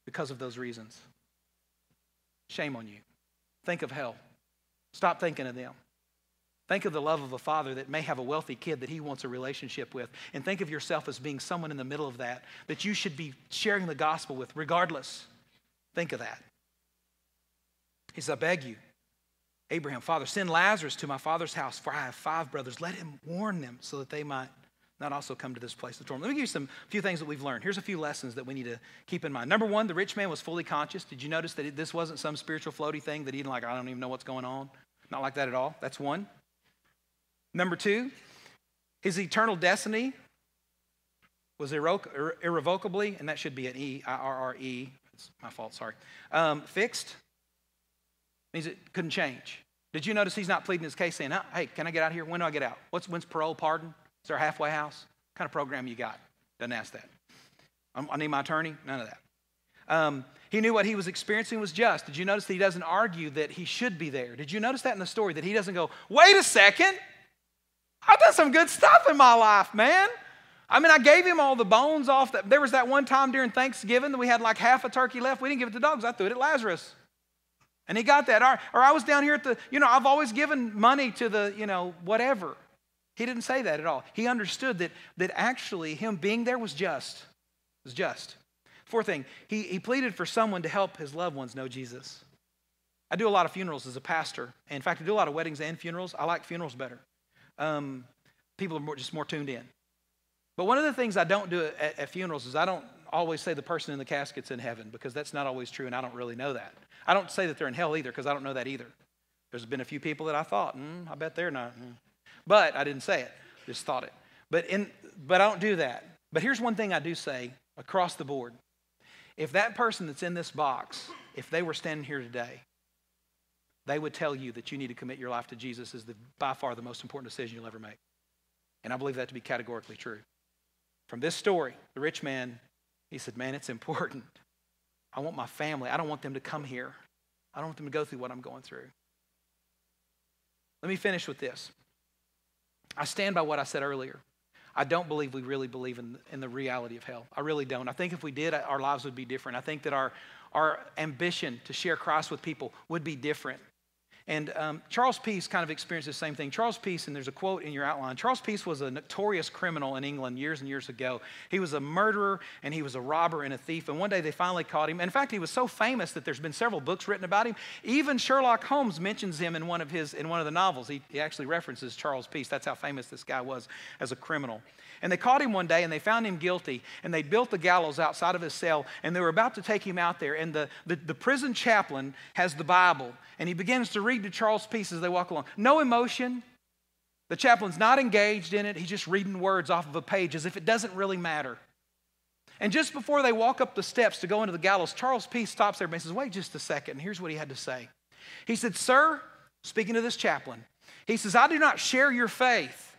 S1: Because of those reasons. Shame on you. Think of hell. Stop thinking of them. Think of the love of a father that may have a wealthy kid that he wants a relationship with. And think of yourself as being someone in the middle of that that you should be sharing the gospel with, regardless. Think of that. He says, I beg you, Abraham, Father, send Lazarus to my father's house, for I have five brothers. Let him warn them so that they might not also come to this place of torment. Let me give you some few things that we've learned. Here's a few lessons that we need to keep in mind. Number one, the rich man was fully conscious. Did you notice that this wasn't some spiritual floaty thing that he'd like, I don't even know what's going on? Not like that at all. That's one. Number two, his eternal destiny was irre- irrevocably, and that should be an E, I R R E. It's my fault, sorry. Um, fixed means it couldn't change. Did you notice he's not pleading his case saying, hey, can I get out of here? When do I get out? What's, when's parole, pardon? Is there a halfway house? What kind of program you got? Doesn't ask that. I need my attorney? None of that. Um, he knew what he was experiencing was just. Did you notice that he doesn't argue that he should be there? Did you notice that in the story? That he doesn't go, wait a second, I've done some good stuff in my life, man. I mean, I gave him all the bones off. That, there was that one time during Thanksgiving that we had like half a turkey left. We didn't give it to dogs. I threw it at Lazarus. And he got that. Or, or I was down here at the, you know, I've always given money to the, you know, whatever. He didn't say that at all. He understood that, that actually him being there was just. Was just. Fourth thing, he, he pleaded for someone to help his loved ones know Jesus. I do a lot of funerals as a pastor. In fact, I do a lot of weddings and funerals. I like funerals better. Um, people are more, just more tuned in. But one of the things I don't do at, at funerals is I don't always say the person in the casket's in heaven because that's not always true and I don't really know that. I don't say that they're in hell either because I don't know that either. There's been a few people that I thought, mm, I bet they're not. Mm. But I didn't say it, just thought it. But, in, but I don't do that. But here's one thing I do say across the board. If that person that's in this box, if they were standing here today, they would tell you that you need to commit your life to Jesus is the, by far the most important decision you'll ever make. And I believe that to be categorically true. From this story, the rich man, he said, Man, it's important. I want my family, I don't want them to come here. I don't want them to go through what I'm going through. Let me finish with this. I stand by what I said earlier. I don't believe we really believe in, in the reality of hell. I really don't. I think if we did, our lives would be different. I think that our, our ambition to share Christ with people would be different. And um, Charles Peace kind of experienced the same thing. Charles Peace, and there's a quote in your outline Charles Peace was a notorious criminal in England years and years ago. He was a murderer and he was a robber and a thief. And one day they finally caught him. In fact, he was so famous that there's been several books written about him. Even Sherlock Holmes mentions him in one of, his, in one of the novels. He, he actually references Charles Peace. That's how famous this guy was as a criminal. And they caught him one day and they found him guilty. And they built the gallows outside of his cell and they were about to take him out there. And the, the, the prison chaplain has the Bible and he begins to read to Charles Peace as they walk along. No emotion. The chaplain's not engaged in it. He's just reading words off of a page as if it doesn't really matter. And just before they walk up the steps to go into the gallows, Charles Peace stops there and says, Wait just a second. And here's what he had to say. He said, Sir, speaking to this chaplain, he says, I do not share your faith.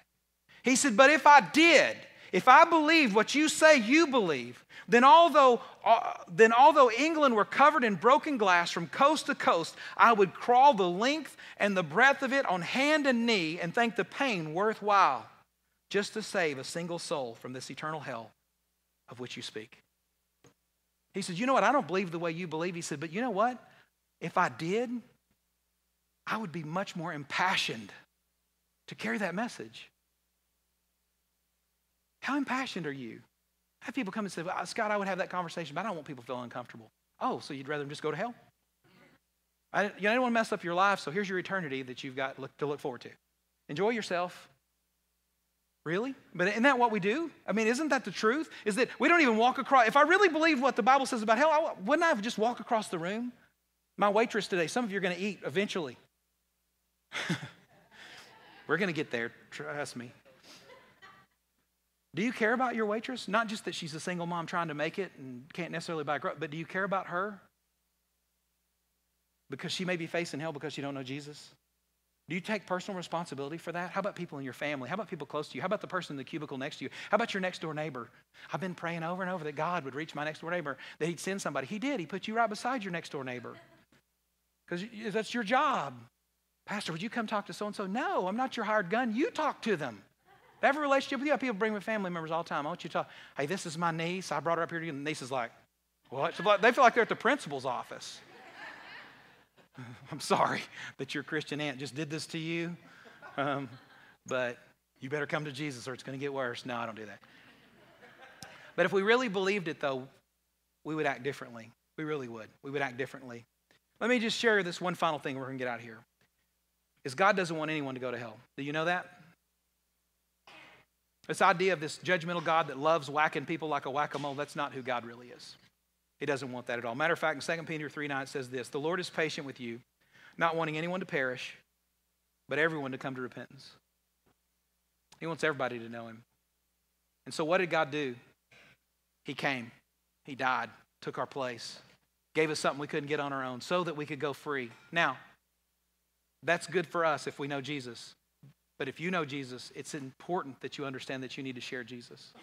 S1: He said, But if I did, if I believe what you say you believe, then although, uh, then although England were covered in broken glass from coast to coast, I would crawl the length and the breadth of it on hand and knee and think the pain worthwhile just to save a single soul from this eternal hell of which you speak. He said, You know what? I don't believe the way you believe. He said, But you know what? If I did, I would be much more impassioned to carry that message. How impassioned are you? I have people come and say, well, Scott, I would have that conversation, but I don't want people to feel uncomfortable. Oh, so you'd rather them just go to hell? I, you know, I don't want to mess up your life, so here's your eternity that you've got look, to look forward to. Enjoy yourself. Really? But isn't that what we do? I mean, isn't that the truth? Is that we don't even walk across. If I really believe what the Bible says about hell, I, wouldn't I just walk across the room? My waitress today, some of you are going to eat eventually. We're going to get there, trust me. Do you care about your waitress? Not just that she's a single mom trying to make it and can't necessarily buy grub, but do you care about her? Because she may be facing hell because she don't know Jesus? Do you take personal responsibility for that? How about people in your family? How about people close to you? How about the person in the cubicle next to you? How about your next door neighbor? I've been praying over and over that God would reach my next door neighbor, that He'd send somebody. He did. He put you right beside your next door neighbor because that's your job. Pastor, would you come talk to so and so? No, I'm not your hired gun. You talk to them. I have a relationship with you. People bring me family members all the time. I want you to talk. Hey, this is my niece. I brought her up here to you. And the niece is like, what? They feel like they're at the principal's office. I'm sorry that your Christian aunt just did this to you, um, but you better come to Jesus or it's going to get worse. No, I don't do that. But if we really believed it, though, we would act differently. We really would. We would act differently. Let me just share this one final thing we're going to get out of here. Is God doesn't want anyone to go to hell. Do you know that? This idea of this judgmental God that loves whacking people like a whack a mole, that's not who God really is. He doesn't want that at all. Matter of fact, in 2 Peter 3 9, it says this The Lord is patient with you, not wanting anyone to perish, but everyone to come to repentance. He wants everybody to know Him. And so, what did God do? He came, He died, took our place, gave us something we couldn't get on our own so that we could go free. Now, that's good for us if we know Jesus. But if you know Jesus, it's important that you understand that you need to share Jesus.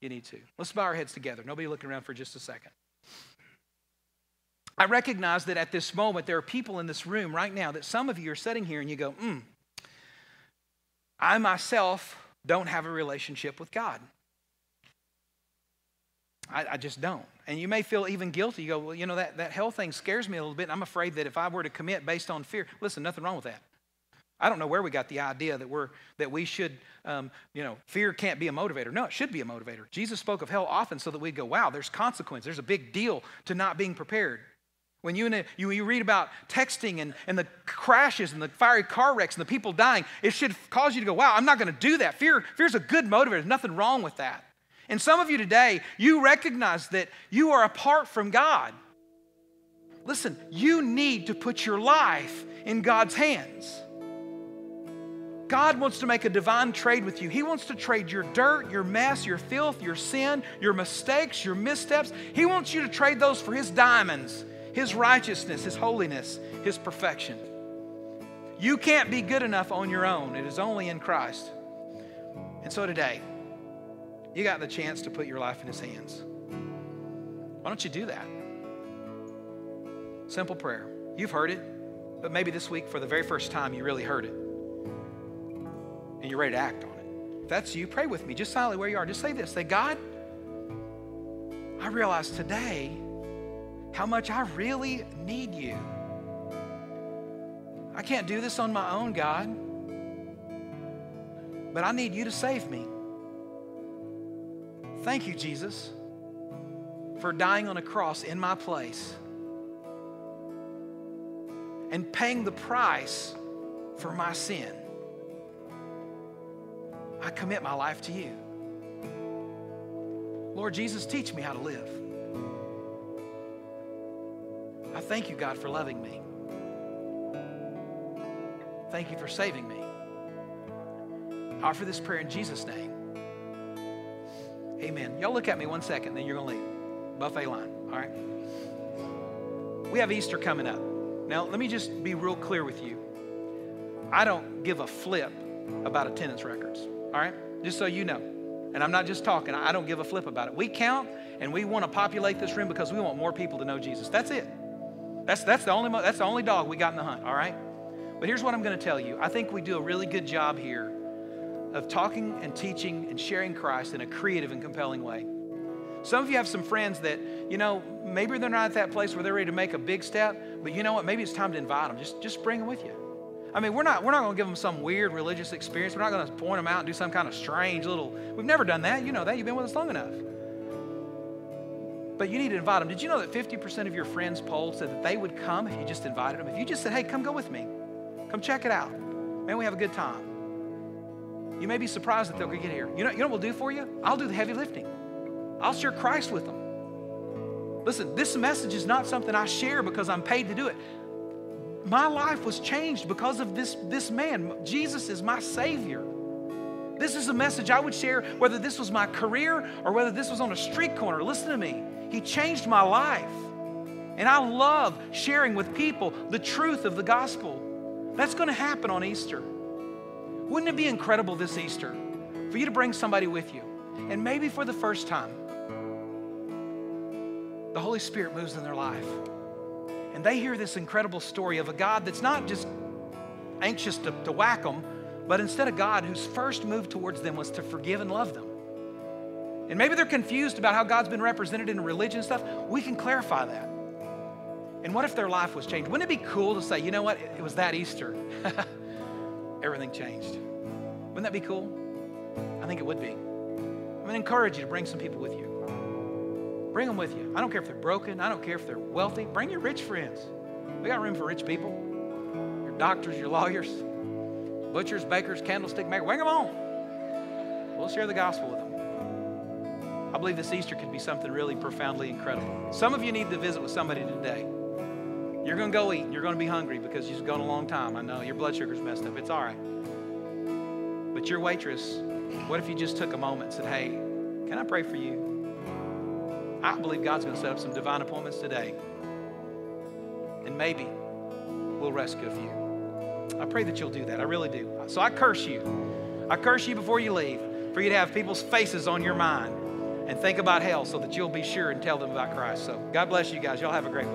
S1: You need to. Let's bow our heads together. Nobody looking around for just a second. I recognize that at this moment, there are people in this room right now that some of you are sitting here and you go, hmm, I myself don't have a relationship with God. I, I, just don't. And you may feel even guilty. You go, well, you know, that, that hell thing scares me a little bit. I'm afraid that if I were to commit based on fear, listen, nothing wrong with that. I don't know where we got the idea that we're that we should, um, you know, fear can't be a motivator. No, it should be a motivator. Jesus spoke of hell often so that we'd go, wow, there's consequence. There's a big deal to not being prepared. When you, a, you, you read about texting and, and the crashes and the fiery car wrecks and the people dying, it should cause you to go, wow, I'm not going to do that. Fear, fear's a good motivator. There's nothing wrong with that. And some of you today, you recognize that you are apart from God. Listen, you need to put your life in God's hands. God wants to make a divine trade with you. He wants to trade your dirt, your mess, your filth, your sin, your mistakes, your missteps. He wants you to trade those for His diamonds, His righteousness, His holiness, His perfection. You can't be good enough on your own, it is only in Christ. And so today, you got the chance to put your life in His hands. Why don't you do that? Simple prayer. You've heard it, but maybe this week, for the very first time, you really heard it. And you're ready to act on it. If that's you, pray with me, just silently where you are. Just say this Say, God, I realize today how much I really need you. I can't do this on my own, God, but I need you to save me. Thank you, Jesus, for dying on a cross in my place and paying the price for my sin. Commit my life to you. Lord Jesus, teach me how to live. I thank you, God, for loving me. Thank you for saving me. I offer this prayer in Jesus' name. Amen. Y'all look at me one second, then you're going to leave. Buffet line, all right? We have Easter coming up. Now, let me just be real clear with you. I don't give a flip about attendance records, all right? Just so you know. And I'm not just talking, I don't give a flip about it. We count and we want to populate this room because we want more people to know Jesus. That's it. That's, that's, the only, that's the only dog we got in the hunt, all right? But here's what I'm going to tell you. I think we do a really good job here of talking and teaching and sharing Christ in a creative and compelling way. Some of you have some friends that, you know, maybe they're not at that place where they're ready to make a big step, but you know what? Maybe it's time to invite them. Just, just bring them with you. I mean, we're not, we're not going to give them some weird religious experience. We're not going to point them out and do some kind of strange little, we've never done that. You know that. You've been with us long enough. But you need to invite them. Did you know that 50% of your friends polled said that they would come if you just invited them? If you just said, hey, come go with me, come check it out. Man, we have a good time. You may be surprised that they'll get here. You know, you know what we'll do for you? I'll do the heavy lifting. I'll share Christ with them. Listen, this message is not something I share because I'm paid to do it. My life was changed because of this, this man. Jesus is my Savior. This is a message I would share whether this was my career or whether this was on a street corner. Listen to me. He changed my life. And I love sharing with people the truth of the gospel. That's going to happen on Easter. Wouldn't it be incredible this Easter for you to bring somebody with you? And maybe for the first time, the Holy Spirit moves in their life. And they hear this incredible story of a God that's not just anxious to, to whack them, but instead a God whose first move towards them was to forgive and love them. And maybe they're confused about how God's been represented in religion and stuff. We can clarify that. And what if their life was changed? Wouldn't it be cool to say, you know what? It was that Easter. Everything changed. Wouldn't that be cool? I think it would be. I'm going to encourage you to bring some people with you. Bring them with you. I don't care if they're broken. I don't care if they're wealthy. Bring your rich friends. We got room for rich people. Your doctors, your lawyers, butchers, bakers, candlestick makers. Bring them on. We'll share the gospel with them. I believe this Easter could be something really profoundly incredible. Some of you need to visit with somebody today. You're going to go eat. You're going to be hungry because you've gone a long time. I know your blood sugar's messed up. It's all right. But your waitress, what if you just took a moment and said, Hey, can I pray for you? I believe God's going to set up some divine appointments today. And maybe we'll rescue a few. I pray that you'll do that. I really do. So I curse you. I curse you before you leave for you to have people's faces on your mind and think about hell so that you'll be sure and tell them about Christ. So God bless you guys. Y'all have a great one.